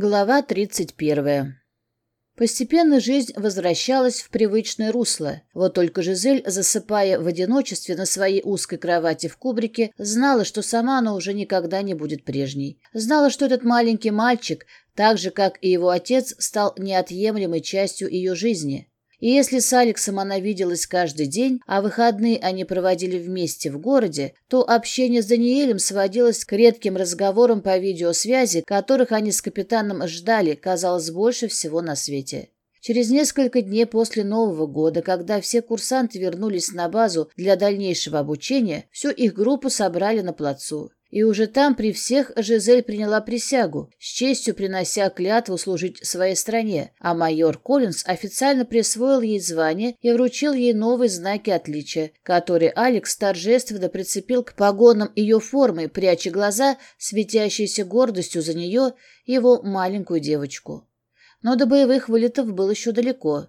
Глава 31. Постепенно жизнь возвращалась в привычное русло. Вот только Жизель, засыпая в одиночестве на своей узкой кровати в кубрике, знала, что сама она уже никогда не будет прежней. Знала, что этот маленький мальчик, так же, как и его отец, стал неотъемлемой частью ее жизни. И если с Алексом она виделась каждый день, а выходные они проводили вместе в городе, то общение с Даниэлем сводилось к редким разговорам по видеосвязи, которых они с капитаном ждали, казалось, больше всего на свете. Через несколько дней после Нового года, когда все курсанты вернулись на базу для дальнейшего обучения, всю их группу собрали на плацу. И уже там при всех Жизель приняла присягу, с честью принося клятву служить своей стране, а майор Коллинз официально присвоил ей звание и вручил ей новые знаки отличия, которые Алекс торжественно прицепил к погонам ее формы, пряча глаза, светящиеся гордостью за нее, его маленькую девочку. Но до боевых вылетов было еще далеко.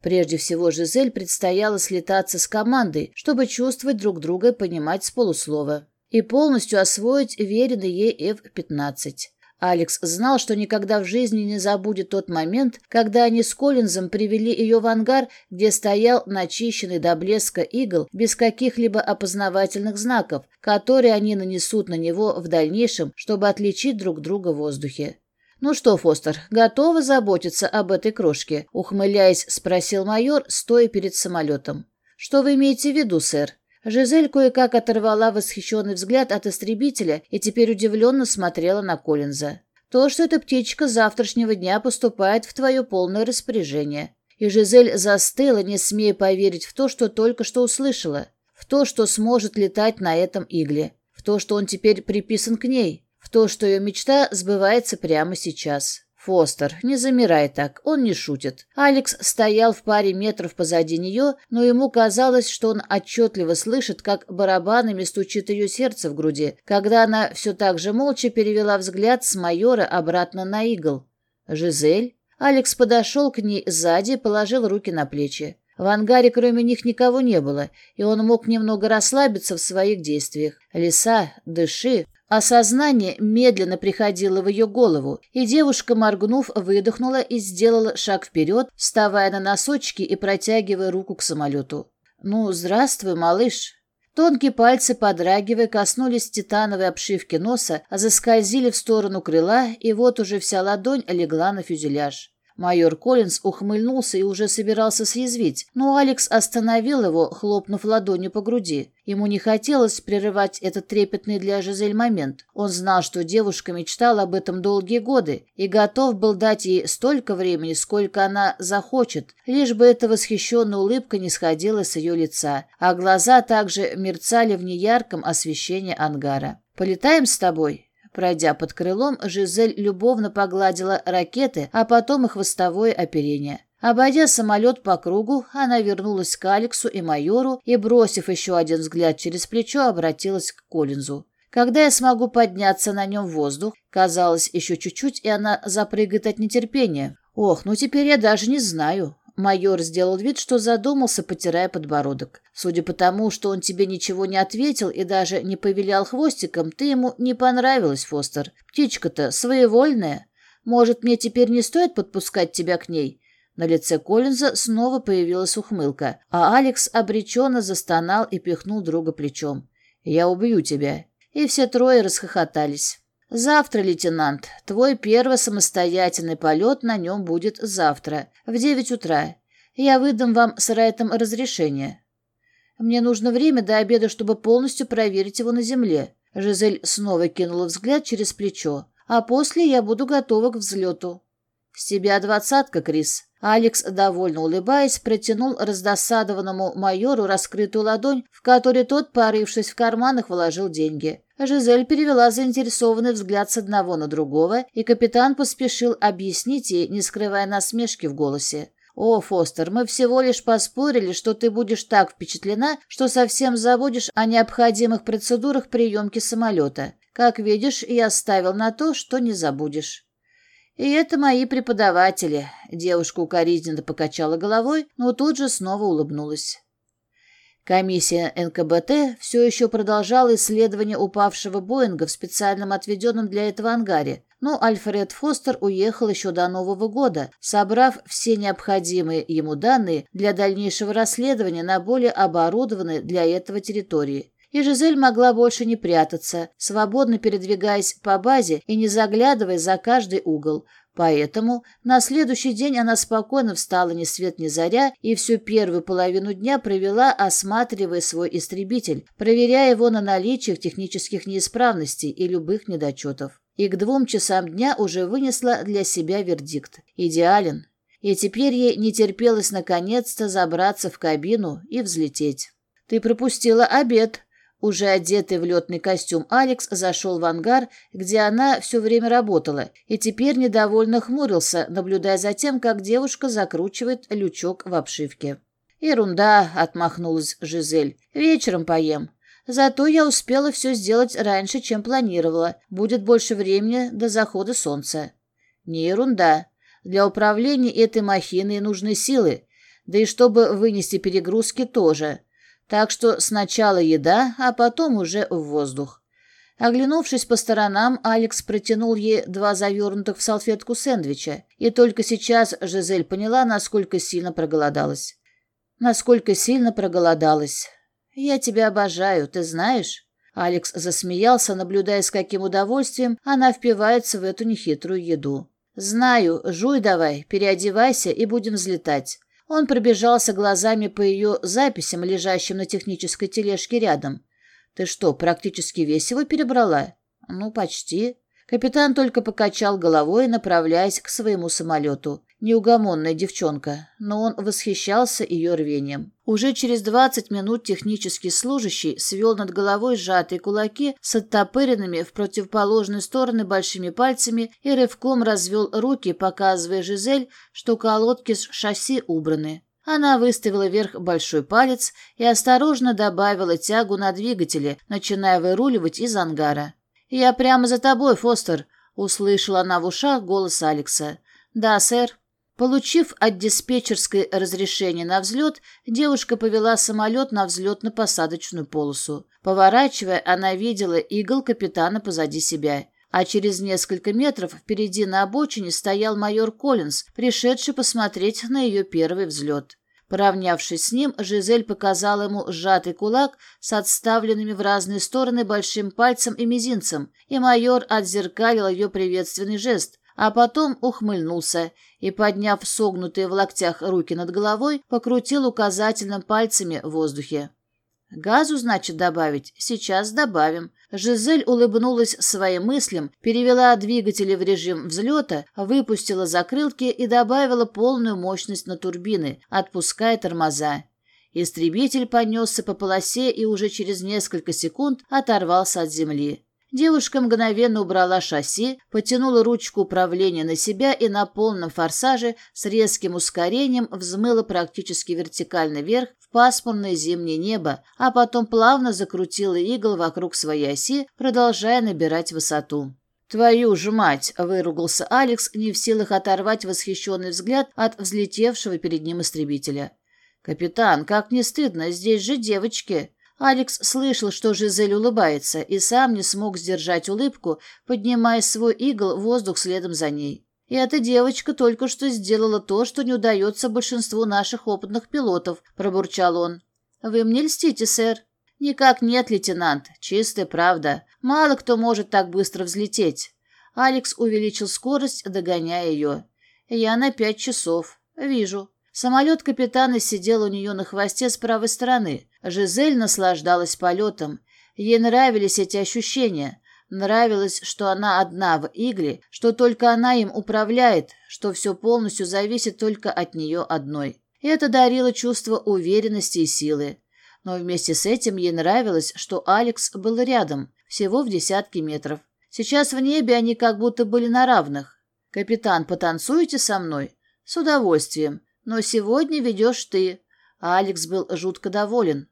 Прежде всего, Жизель предстояло слетаться с командой, чтобы чувствовать друг друга и понимать с полуслова и полностью освоить веренный ей F-15. Алекс знал, что никогда в жизни не забудет тот момент, когда они с Коллинзом привели ее в ангар, где стоял начищенный до блеска игл без каких-либо опознавательных знаков, которые они нанесут на него в дальнейшем, чтобы отличить друг друга в воздухе. «Ну что, Фостер, готовы заботиться об этой крошке?» — ухмыляясь, спросил майор, стоя перед самолетом. «Что вы имеете в виду, сэр?» Жизель кое-как оторвала восхищенный взгляд от истребителя и теперь удивленно смотрела на Коллинза. «То, что эта птичка завтрашнего дня поступает в твое полное распоряжение». И Жизель застыла, не смея поверить в то, что только что услышала, в то, что сможет летать на этом игле, в то, что он теперь приписан к ней, в то, что ее мечта сбывается прямо сейчас. Фостер, не замирай так, он не шутит. Алекс стоял в паре метров позади нее, но ему казалось, что он отчетливо слышит, как барабанами стучит ее сердце в груди, когда она все так же молча перевела взгляд с майора обратно на игл. «Жизель?» Алекс подошел к ней сзади и положил руки на плечи. В ангаре кроме них никого не было, и он мог немного расслабиться в своих действиях. Лиса, дыши. Осознание медленно приходило в ее голову, и девушка, моргнув, выдохнула и сделала шаг вперед, вставая на носочки и протягивая руку к самолету. «Ну, здравствуй, малыш!» Тонкие пальцы, подрагивая, коснулись титановой обшивки носа, а заскользили в сторону крыла, и вот уже вся ладонь легла на фюзеляж. Майор Коллинз ухмыльнулся и уже собирался съязвить, но Алекс остановил его, хлопнув ладонью по груди. Ему не хотелось прерывать этот трепетный для Жизель момент. Он знал, что девушка мечтала об этом долгие годы и готов был дать ей столько времени, сколько она захочет, лишь бы эта восхищенная улыбка не сходила с ее лица, а глаза также мерцали в неярком освещении ангара. «Полетаем с тобой?» Пройдя под крылом, Жизель любовно погладила ракеты, а потом их хвостовое оперение. Обойдя самолет по кругу, она вернулась к Алексу и майору и, бросив еще один взгляд через плечо, обратилась к Коллинзу. «Когда я смогу подняться на нем в воздух?» Казалось, еще чуть-чуть, и она запрыгает от нетерпения. «Ох, ну теперь я даже не знаю. Майор сделал вид, что задумался, потирая подбородок. Судя по тому, что он тебе ничего не ответил и даже не повилял хвостиком, ты ему не понравилась, Фостер. Птичка-то своевольная. Может, мне теперь не стоит подпускать тебя к ней? На лице Коллинза снова появилась ухмылка, а Алекс обреченно застонал и пихнул друга плечом. «Я убью тебя». И все трое расхохотались. «Завтра, лейтенант. Твой первый самостоятельный полет на нем будет завтра, в девять утра. Я выдам вам с Райтом разрешение. Мне нужно время до обеда, чтобы полностью проверить его на земле». Жизель снова кинула взгляд через плечо. «А после я буду готова к взлету». «С тебя двадцатка, Крис». Алекс, довольно улыбаясь, протянул раздосадованному майору раскрытую ладонь, в которой тот, порывшись в карманах, вложил деньги. Жизель перевела заинтересованный взгляд с одного на другого, и капитан поспешил объяснить ей, не скрывая насмешки в голосе. «О, Фостер, мы всего лишь поспорили, что ты будешь так впечатлена, что совсем забудешь о необходимых процедурах приемки самолета. Как видишь, я ставил на то, что не забудешь». «И это мои преподаватели», — девушка укоризненно покачала головой, но тут же снова улыбнулась. Комиссия НКБТ все еще продолжала исследование упавшего Боинга в специальном отведенном для этого ангаре, но Альфред Фостер уехал еще до Нового года, собрав все необходимые ему данные для дальнейшего расследования на более оборудованной для этого территории. И Жизель могла больше не прятаться, свободно передвигаясь по базе и не заглядывая за каждый угол, Поэтому на следующий день она спокойно встала ни свет ни заря и всю первую половину дня провела, осматривая свой истребитель, проверяя его на наличие технических неисправностей и любых недочетов. И к двум часам дня уже вынесла для себя вердикт. Идеален. И теперь ей не терпелось наконец-то забраться в кабину и взлететь. «Ты пропустила обед», уже одетый в летный костюм Алекс зашел в ангар, где она все время работала, и теперь недовольно хмурился, наблюдая за тем, как девушка закручивает лючок в обшивке. «Ерунда», — отмахнулась Жизель, — «вечером поем». Зато я успела все сделать раньше, чем планировала. Будет больше времени до захода солнца. Не ерунда. Для управления этой махиной нужны силы. Да и чтобы вынести перегрузки тоже. Так что сначала еда, а потом уже в воздух. Оглянувшись по сторонам, Алекс протянул ей два завернутых в салфетку сэндвича, и только сейчас Жизель поняла, насколько сильно проголодалась. Насколько сильно проголодалась. «Я тебя обожаю, ты знаешь?» Алекс засмеялся, наблюдая, с каким удовольствием она впивается в эту нехитрую еду. «Знаю, жуй давай, переодевайся и будем взлетать. Он пробежался глазами по ее записям, лежащим на технической тележке рядом. «Ты что, практически весь его перебрала?» «Ну, почти». Капитан только покачал головой, направляясь к своему самолету. Неугомонная девчонка, но он восхищался ее рвением. Уже через 20 минут технический служащий свел над головой сжатые кулаки с оттопыренными в противоположные стороны большими пальцами и рывком развел руки, показывая Жизель, что колодки с шасси убраны. Она выставила вверх большой палец и осторожно добавила тягу на двигателе, начиная выруливать из ангара. «Я прямо за тобой, Фостер!» — услышала она в ушах голос Алекса. «Да, сэр». Получив от диспетчерской разрешение на взлет, девушка повела самолет на взлетно-посадочную полосу. Поворачивая, она видела игл капитана позади себя. А через несколько метров впереди на обочине стоял майор Коллинз, пришедший посмотреть на ее первый взлет. Поравнявшись с ним, Жизель показала ему сжатый кулак с отставленными в разные стороны большим пальцем и мизинцем, и майор отзеркалил ее приветственный жест, а потом ухмыльнулся и, подняв согнутые в локтях руки над головой, покрутил указательным пальцами в воздухе. «Газу, значит, добавить? Сейчас добавим». Жизель улыбнулась своим мыслям, перевела двигатели в режим взлета, выпустила закрылки и добавила полную мощность на турбины, отпуская тормоза. Истребитель понесся по полосе и уже через несколько секунд оторвался от земли. Девушка мгновенно убрала шасси, потянула ручку управления на себя и на полном форсаже с резким ускорением взмыла практически вертикально вверх в пасмурное зимнее небо, а потом плавно закрутила игл вокруг своей оси, продолжая набирать высоту. «Твою же мать!» – выругался Алекс, не в силах оторвать восхищенный взгляд от взлетевшего перед ним истребителя. «Капитан, как не стыдно, здесь же девочки!» Алекс слышал, что Жизель улыбается, и сам не смог сдержать улыбку, поднимая свой игл в воздух следом за ней. И эта девочка только что сделала то, что не удается большинству наших опытных пилотов», — пробурчал он. «Вы мне льстите, сэр». «Никак нет, лейтенант. Чистая правда. Мало кто может так быстро взлететь». Алекс увеличил скорость, догоняя ее. «Я на пять часов. Вижу». Самолет капитана сидел у нее на хвосте с правой стороны. Жизель наслаждалась полетом. Ей нравились эти ощущения. Нравилось, что она одна в игле, что только она им управляет, что все полностью зависит только от нее одной. Это дарило чувство уверенности и силы. Но вместе с этим ей нравилось, что Алекс был рядом, всего в десятке метров. Сейчас в небе они как будто были на равных. «Капитан, потанцуете со мной?» «С удовольствием. Но сегодня ведешь ты». А Алекс был жутко доволен.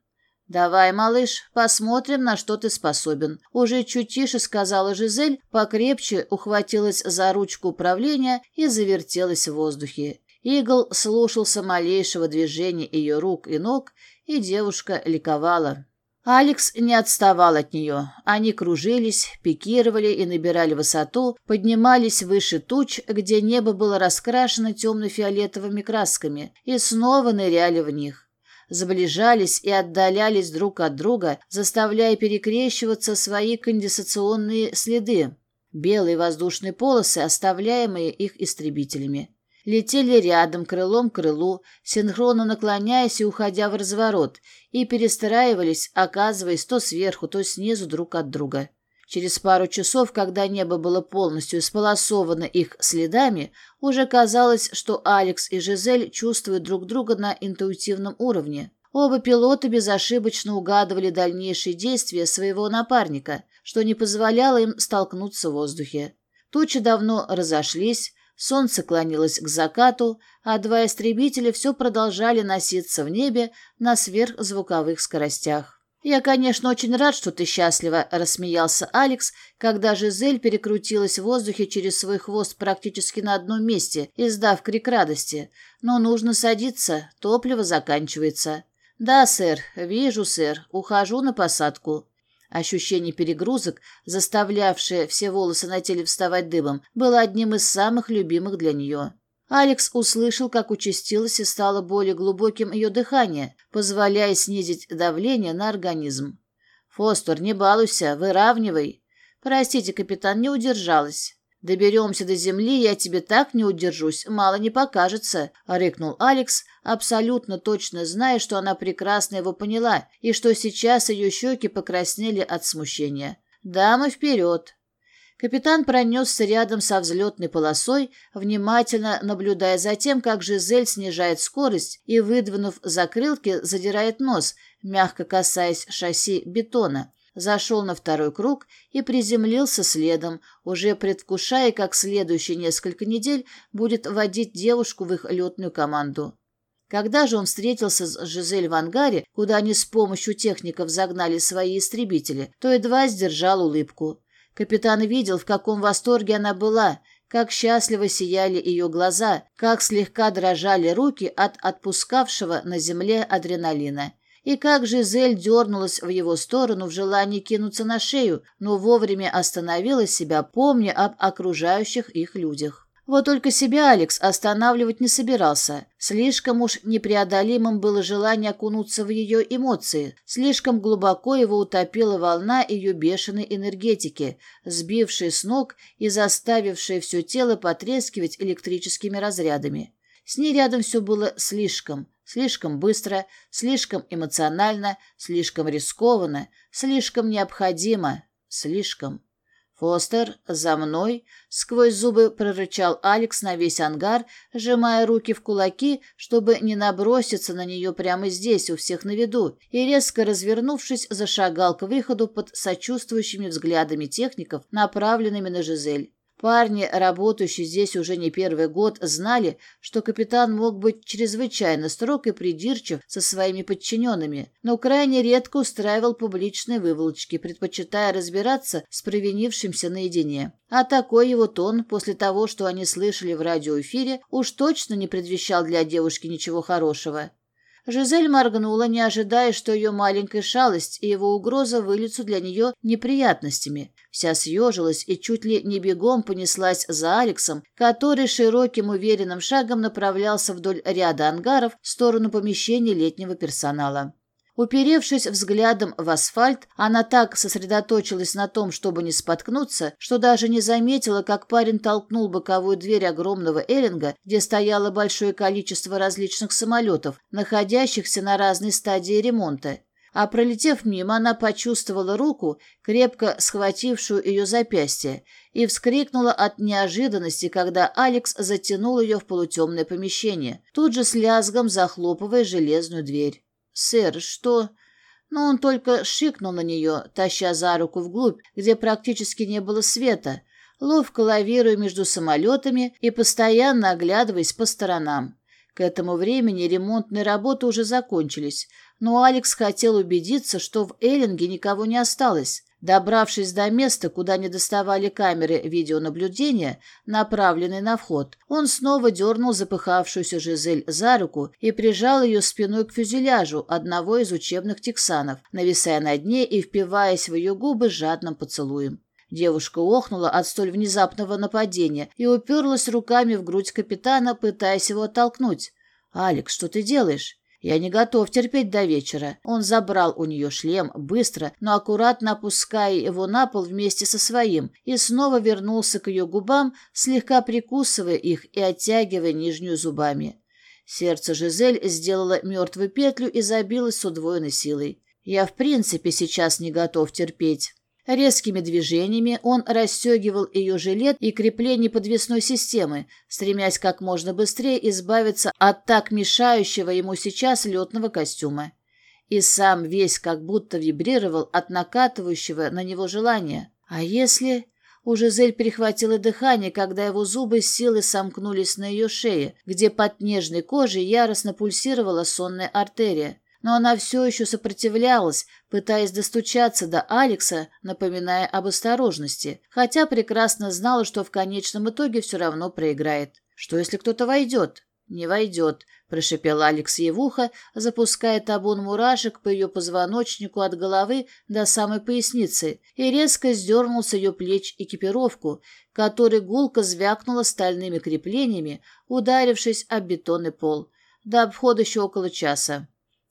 «Давай, малыш, посмотрим, на что ты способен». Уже чуть тише сказала Жизель, покрепче ухватилась за ручку управления и завертелась в воздухе. Игл слушался малейшего движения ее рук и ног, и девушка ликовала. Алекс не отставал от нее. Они кружились, пикировали и набирали высоту, поднимались выше туч, где небо было раскрашено темно-фиолетовыми красками, и снова ныряли в них заближались и отдалялись друг от друга, заставляя перекрещиваться свои конденсационные следы, белые воздушные полосы, оставляемые их истребителями. Летели рядом, крылом к крылу, синхронно наклоняясь и уходя в разворот, и перестраивались, оказываясь то сверху, то снизу друг от друга. Через пару часов, когда небо было полностью сполосовано их следами, уже казалось, что Алекс и Жизель чувствуют друг друга на интуитивном уровне. Оба пилота безошибочно угадывали дальнейшие действия своего напарника, что не позволяло им столкнуться в воздухе. Тучи давно разошлись, солнце клонилось к закату, а два истребителя все продолжали носиться в небе на сверхзвуковых скоростях. Я, конечно, очень рад, что ты счастлива», – рассмеялся Алекс, когда Жизель перекрутилась в воздухе через свой хвост практически на одном месте, издав крик радости. «Но нужно садиться, топливо заканчивается». «Да, сэр, вижу, сэр, ухожу на посадку». Ощущение перегрузок, заставлявшее все волосы на теле вставать дыбом, было одним из самых любимых для нее. Алекс услышал, как участилось и стало более глубоким ее дыхание, позволяя снизить давление на организм. «Фостер, не балуйся, выравнивай!» «Простите, капитан, не удержалась». «Доберемся до земли, я тебе так не удержусь, мало не покажется», — рыкнул Алекс, абсолютно точно зная, что она прекрасно его поняла и что сейчас ее щеки покраснели от смущения. Да, мы вперед!» Капитан пронес рядом со взлетной полосой, внимательно наблюдая за тем, как Жизель снижает скорость и, выдвинув закрылки, задирает нос, мягко касаясь шасси бетона. Зашел на второй круг и приземлился следом, уже предвкушая, как следующие несколько недель будет водить девушку в их летную команду. Когда же он встретился с Жизель в ангаре, куда они с помощью техников загнали свои истребители, то едва сдержал улыбку. Капитан видел, в каком восторге она была, как счастливо сияли ее глаза, как слегка дрожали руки от отпускавшего на земле адреналина. И как же Зель дернулась в его сторону в желании кинуться на шею, но вовремя остановила себя, помня об окружающих их людях. Вот только себя Алекс останавливать не собирался. Слишком уж непреодолимым было желание окунуться в ее эмоции. Слишком глубоко его утопила волна ее бешеной энергетики, сбившей с ног и заставившей все тело потрескивать электрическими разрядами. С ней рядом все было слишком. Слишком быстро, слишком эмоционально, слишком рискованно, слишком необходимо, слишком... Фостер за мной сквозь зубы прорычал Алекс на весь ангар, сжимая руки в кулаки, чтобы не наброситься на нее прямо здесь, у всех на виду, и, резко развернувшись, зашагал к выходу под сочувствующими взглядами техников, направленными на Жизель. Парни, работающие здесь уже не первый год, знали, что капитан мог быть чрезвычайно строг и придирчив со своими подчиненными, но крайне редко устраивал публичные выволочки, предпочитая разбираться с провинившимся наедине. А такой его тон, после того, что они слышали в радиоэфире, уж точно не предвещал для девушки ничего хорошего. Жизель моргнула, неожидая, что ее маленькая шалость и его угроза выльются для нее неприятностями. Вся съежилась и чуть ли не бегом понеслась за Алексом, который широким уверенным шагом направлялся вдоль ряда ангаров в сторону помещения летнего персонала. Уперевшись взглядом в асфальт, она так сосредоточилась на том, чтобы не споткнуться, что даже не заметила, как парень толкнул боковую дверь огромного эллинга, где стояло большое количество различных самолетов, находящихся на разной стадии ремонта. А пролетев мимо, она почувствовала руку, крепко схватившую ее запястье, и вскрикнула от неожиданности, когда Алекс затянул ее в полутемное помещение, тут же с лязгом захлопывая железную дверь сэр, что...» Но он только шикнул на нее, таща за руку вглубь, где практически не было света, ловко лавируя между самолетами и постоянно оглядываясь по сторонам. К этому времени ремонтные работы уже закончились, но Алекс хотел убедиться, что в Эллинге никого не осталось. Добравшись до места, куда не доставали камеры видеонаблюдения, направленные на вход, он снова дернул запыхавшуюся Жизель за руку и прижал ее спиной к фюзеляжу одного из учебных тексанов, нависая над ней и впиваясь в ее губы жадным поцелуем. Девушка охнула от столь внезапного нападения и уперлась руками в грудь капитана, пытаясь его оттолкнуть. «Алекс, что ты делаешь?» Я не готов терпеть до вечера. Он забрал у нее шлем быстро, но аккуратно опуская его на пол вместе со своим, и снова вернулся к ее губам, слегка прикусывая их и оттягивая нижнюю зубами. Сердце Жизель сделало мертвую петлю и забилось с удвоенной силой. «Я в принципе сейчас не готов терпеть» резкими движениями он расстегивал ее жилет и крепление подвесной системы, стремясь как можно быстрее избавиться от так мешающего ему сейчас летного костюма. И сам весь как будто вибрировал от накатывающего на него желания. А если... Уже Зель перехватила дыхание, когда его зубы с силой сомкнулись на ее шее, где под нежной кожей яростно пульсировала сонная артерия. Но она все еще сопротивлялась, пытаясь достучаться до Алекса, напоминая об осторожности, хотя прекрасно знала, что в конечном итоге все равно проиграет. «Что, если кто-то войдет?» «Не войдет», — прошепел Алекс ей в ухо, запуская табун мурашек по ее позвоночнику от головы до самой поясницы, и резко сдернул с ее плеч экипировку, которой гулко звякнула стальными креплениями, ударившись об бетонный пол. До обхода еще около часа.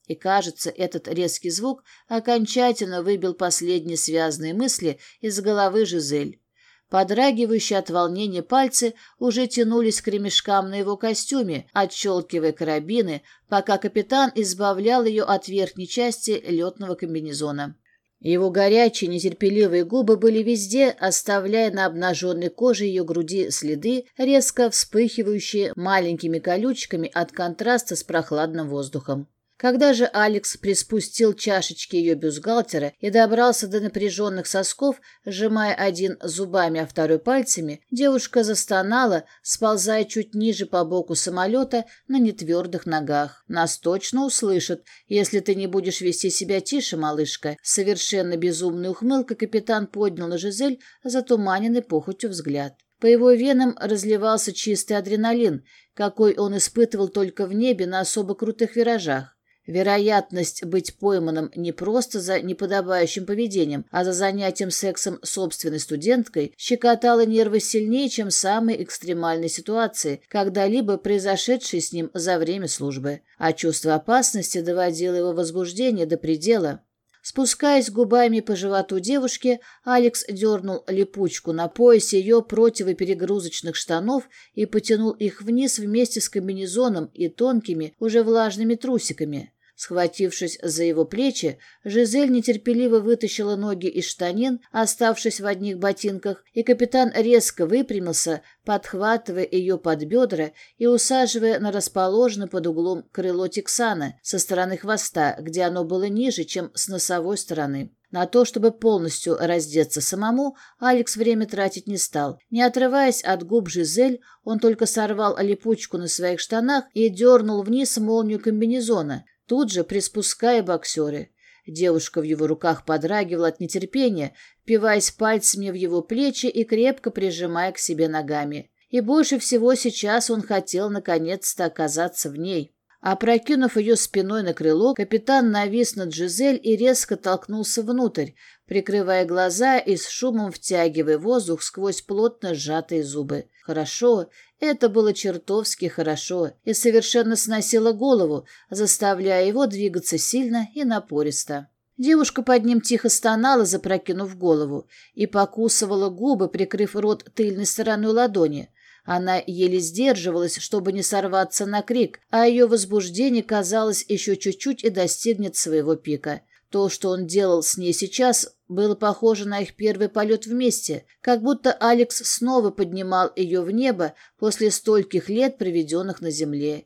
И кажется, этот резкий звук окончательно выбил последние связанные мысли из головы Жизель. Подрагивающие от волнения пальцы уже тянулись к ремешкам на его костюме, отщелкивая карабины, пока капитан избавлял ее от верхней части летного комбинезона. Его горячие, нетерпеливые губы были везде, оставляя на обнаженной коже ее груди следы, резко вспыхивающие маленькими колючками от контраста с прохладным воздухом. Когда же Алекс приспустил чашечки ее бюстгальтера и добрался до напряженных сосков, сжимая один зубами, а второй пальцами, девушка застонала, сползая чуть ниже по боку самолета на нетвердых ногах. «Нас точно услышат, если ты не будешь вести себя тише, малышка». Совершенно безумной ухмылка капитан поднял на Жизель затуманенный похотью взгляд. По его венам разливался чистый адреналин, какой он испытывал только в небе на особо крутых виражах. Вероятность быть пойманным не просто за неподобающим поведением, а за занятием сексом собственной студенткой щекотала нервы сильнее, чем самые экстремальные ситуации, когда-либо произошедшие с ним за время службы. А чувство опасности доводило его возбуждение до предела. Спускаясь губами по животу девушки, Алекс дернул липучку на поясе ее противоперегрузочных штанов и потянул их вниз вместе с комбинезоном и тонкими, уже влажными трусиками. Схватившись за его плечи, Жизель нетерпеливо вытащила ноги из штанин, оставшись в одних ботинках, и капитан резко выпрямился, подхватывая ее под бедра и усаживая на расположенное под углом крыло Тексана со стороны хвоста, где оно было ниже, чем с носовой стороны. На то, чтобы полностью раздеться самому, Алекс время тратить не стал. Не отрываясь от губ Жизель, он только сорвал липучку на своих штанах и дернул вниз молнию комбинезона – Тут же, приспуская боксеры, девушка в его руках подрагивала от нетерпения, пиваясь пальцами в его плечи и крепко прижимая к себе ногами. И больше всего сейчас он хотел наконец-то оказаться в ней. Опрокинув ее спиной на крыло, капитан навис над Жизель и резко толкнулся внутрь, прикрывая глаза и с шумом втягивая воздух сквозь плотно сжатые зубы. Хорошо, это было чертовски хорошо и совершенно сносило голову, заставляя его двигаться сильно и напористо. Девушка под ним тихо стонала, запрокинув голову, и покусывала губы, прикрыв рот тыльной стороной ладони – она еле сдерживалась, чтобы не сорваться на крик, а ее возбуждение, казалось, еще чуть-чуть и достигнет своего пика. То, что он делал с ней сейчас, было похоже на их первый полет вместе, как будто Алекс снова поднимал ее в небо после стольких лет, проведенных на земле.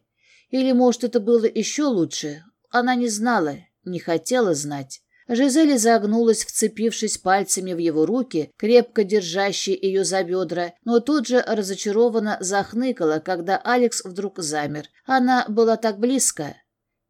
Или, может, это было еще лучше? Она не знала, не хотела знать. Жизель загнулась, вцепившись пальцами в его руки, крепко держащие ее за бедра, но тут же разочарованно захныкала, когда Алекс вдруг замер. Она была так близко.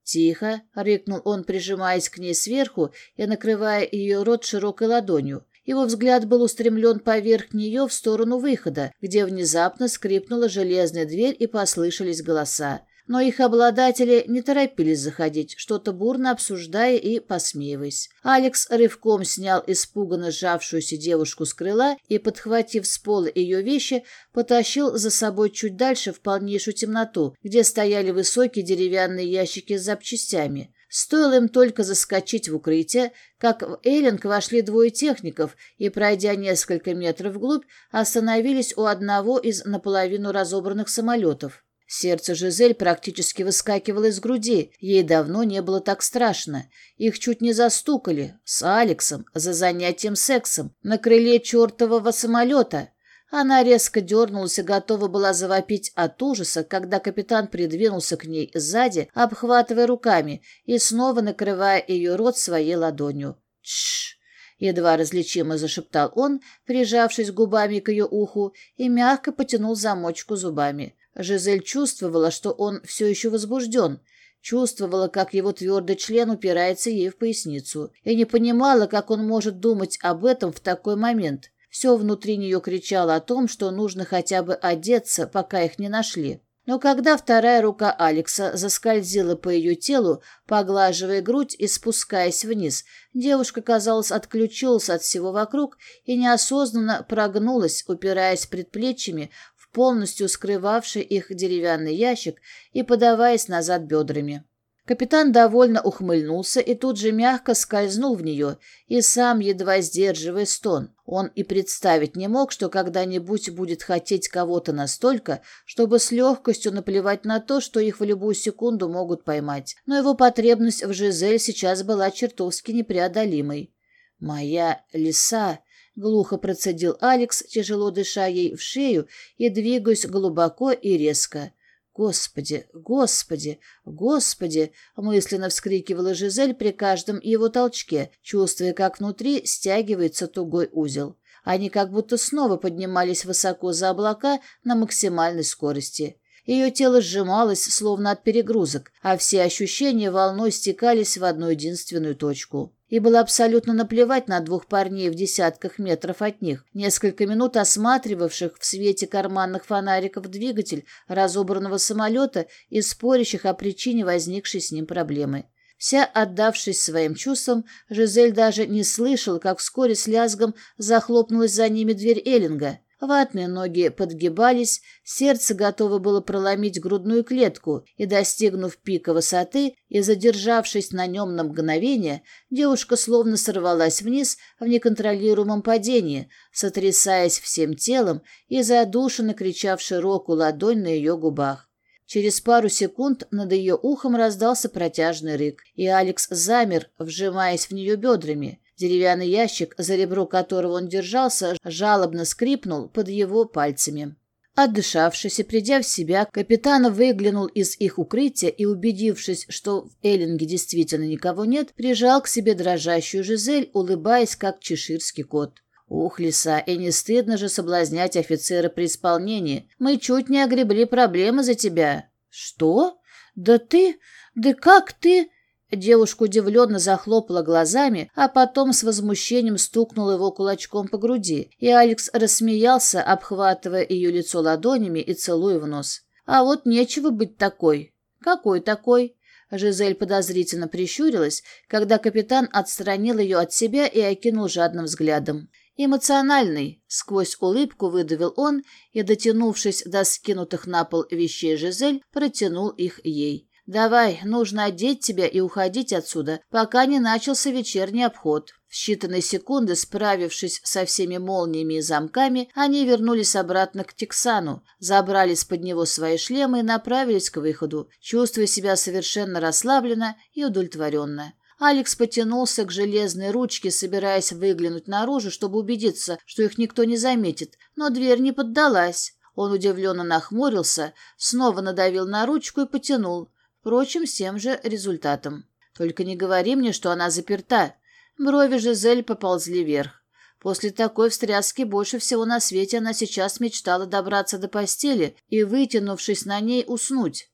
«Тихо!» — рыкнул он, прижимаясь к ней сверху и накрывая ее рот широкой ладонью. Его взгляд был устремлен поверх нее в сторону выхода, где внезапно скрипнула железная дверь и послышались голоса но их обладатели не торопились заходить, что-то бурно обсуждая и посмеиваясь. Алекс рывком снял испуганно сжавшуюся девушку с крыла и, подхватив с пола ее вещи, потащил за собой чуть дальше в полнейшую темноту, где стояли высокие деревянные ящики с запчастями. Стоило им только заскочить в укрытие, как в Эллинг вошли двое техников и, пройдя несколько метров вглубь, остановились у одного из наполовину разобранных самолетов. Сердце Жизель практически выскакивало из груди. Ей давно не было так страшно. Их чуть не застукали. С Алексом. За занятием сексом. На крыле чертового самолета. Она резко дернулась и готова была завопить от ужаса, когда капитан придвинулся к ней сзади, обхватывая руками и снова накрывая ее рот своей ладонью. «Тш!» — едва различимо зашептал он, прижавшись губами к ее уху, и мягко потянул замочку зубами. Жизель чувствовала, что он все еще возбужден, чувствовала, как его твердый член упирается ей в поясницу, и не понимала, как он может думать об этом в такой момент. Все внутри нее кричало о том, что нужно хотя бы одеться, пока их не нашли. Но когда вторая рука Алекса заскользила по ее телу, поглаживая грудь и спускаясь вниз, девушка, казалось, отключилась от всего вокруг и неосознанно прогнулась, упираясь предплечьями полностью скрывавший их деревянный ящик и подаваясь назад бедрами. Капитан довольно ухмыльнулся и тут же мягко скользнул в нее, и сам, едва сдерживая стон. Он и представить не мог, что когда-нибудь будет хотеть кого-то настолько, чтобы с легкостью наплевать на то, что их в любую секунду могут поймать. Но его потребность в Жизель сейчас была чертовски непреодолимой. «Моя лиса!» глухо процедил Алекс, тяжело дыша ей в шею и двигаясь глубоко и резко. «Господи, господи, господи!» — мысленно вскрикивала Жизель при каждом его толчке, чувствуя, как внутри стягивается тугой узел. Они как будто снова поднимались высоко за облака на максимальной скорости. Ее тело сжималось, словно от перегрузок, а все ощущения волной стекались в одну единственную точку и было абсолютно наплевать на двух парней в десятках метров от них, несколько минут осматривавших в свете карманных фонариков двигатель разобранного самолета и спорящих о причине возникшей с ним проблемы. Вся отдавшись своим чувствам, Жизель даже не слышала, как вскоре с лязгом захлопнулась за ними дверь Эллинга – Ватные ноги подгибались, сердце готово было проломить грудную клетку, и, достигнув пика высоты и задержавшись на нем на мгновение, девушка словно сорвалась вниз в неконтролируемом падении, сотрясаясь всем телом и задушенно в широкую ладонь на ее губах. Через пару секунд над ее ухом раздался протяжный рык, и Алекс замер, вжимаясь в нее бедрами. Деревянный ящик, за ребро которого он держался, жалобно скрипнул под его пальцами. Отдышавшись и придя в себя, капитан выглянул из их укрытия и, убедившись, что в Эллинге действительно никого нет, прижал к себе дрожащую Жизель, улыбаясь, как чеширский кот. «Ух, лиса, и не стыдно же соблазнять офицера при исполнении. Мы чуть не огребли проблемы за тебя». «Что? Да ты? Да как ты?» Девушку удивленно захлопала глазами, а потом с возмущением стукнула его кулачком по груди, и Алекс рассмеялся, обхватывая ее лицо ладонями и целуя в нос. «А вот нечего быть такой». «Какой такой?» Жизель подозрительно прищурилась, когда капитан отстранил ее от себя и окинул жадным взглядом. «Эмоциональный», — сквозь улыбку выдавил он и, дотянувшись до скинутых на пол вещей Жизель, протянул их ей. «Давай, нужно одеть тебя и уходить отсюда, пока не начался вечерний обход». В считанные секунды, справившись со всеми молниями и замками, они вернулись обратно к Тексану, забрали из-под него свои шлемы и направились к выходу, чувствуя себя совершенно расслабленно и удовлетворенно. Алекс потянулся к железной ручке, собираясь выглянуть наружу, чтобы убедиться, что их никто не заметит, но дверь не поддалась. Он удивленно нахмурился, снова надавил на ручку и потянул. Впрочем, тем же результатом. Только не говори мне, что она заперта. Брови Жизель поползли вверх. После такой встряски больше всего на свете она сейчас мечтала добраться до постели и, вытянувшись на ней, уснуть.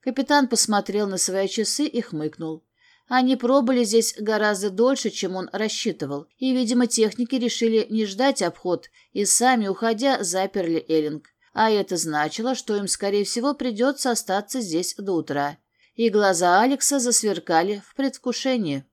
Капитан посмотрел на свои часы и хмыкнул. Они пробыли здесь гораздо дольше, чем он рассчитывал, и, видимо, техники решили не ждать обход и сами, уходя, заперли Эллинг. А это значило, что им, скорее всего, придется остаться здесь до утра и глаза Алекса засверкали в предвкушении.